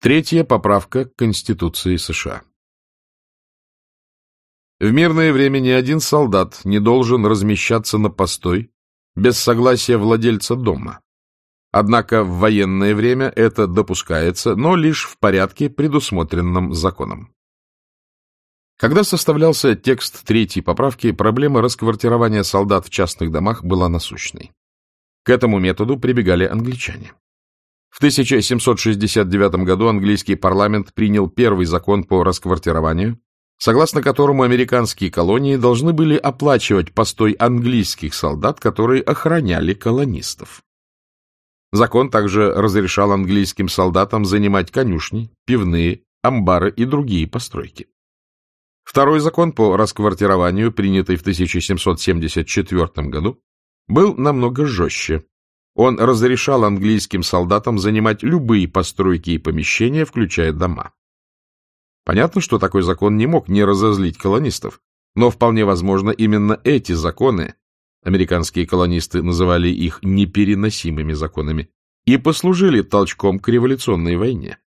Третья поправка к Конституции США. В мирное время ни один солдат не должен размещаться на постой без согласия владельца дома. Однако в военное время это допускается, но лишь в порядке, предусмотренном законом. Когда составлялся текст третьей поправки, проблема расквартирования солдат в частных домах была насущной. К этому методу прибегали англичане. В 1769 году английский парламент принял первый закон по расквартированию, согласно которому американские колонии должны были оплачивать постой английских солдат, которые охраняли колонистов. Закон также разрешал английским солдатам занимать конюшни, пивные, амбары и другие постройки. Второй закон по расквартированию, принятый в 1774 году, был намного жестче. Он разрешал английским солдатам занимать любые постройки и помещения, включая дома. Понятно, что такой закон не мог не разозлить колонистов, но вполне возможно именно эти законы, американские колонисты называли их непереносимыми законами, и послужили толчком к революционной войне.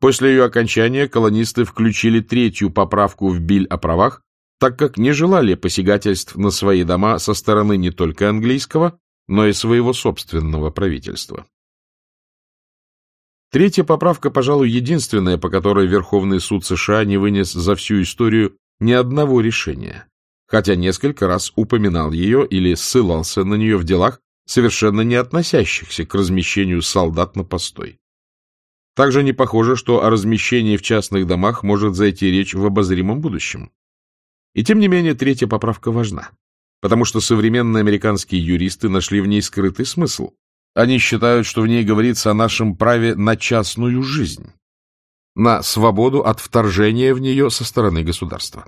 После ее окончания колонисты включили третью поправку в Биль о правах, так как не желали посягательств на свои дома со стороны не только английского, но и своего собственного правительства. Третья поправка, пожалуй, единственная, по которой Верховный суд США не вынес за всю историю ни одного решения, хотя несколько раз упоминал ее или ссылался на нее в делах, совершенно не относящихся к размещению солдат на постой. Также не похоже, что о размещении в частных домах может зайти речь в обозримом будущем. И тем не менее третья поправка важна, потому что современные американские юристы нашли в ней скрытый смысл. Они считают, что в ней говорится о нашем праве на частную жизнь, на свободу от вторжения в нее со стороны государства.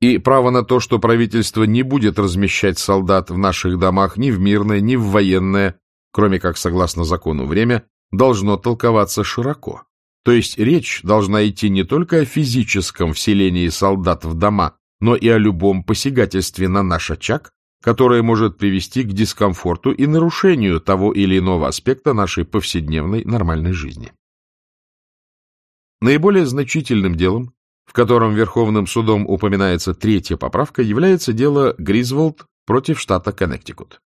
И право на то, что правительство не будет размещать солдат в наших домах ни в мирное, ни в военное, кроме как согласно закону время, должно толковаться широко. То есть речь должна идти не только о физическом вселении солдат в дома, но и о любом посягательстве на наш очаг, которое может привести к дискомфорту и нарушению того или иного аспекта нашей повседневной нормальной жизни. Наиболее значительным делом, в котором Верховным судом упоминается третья поправка, является дело Гризволд против штата Коннектикут.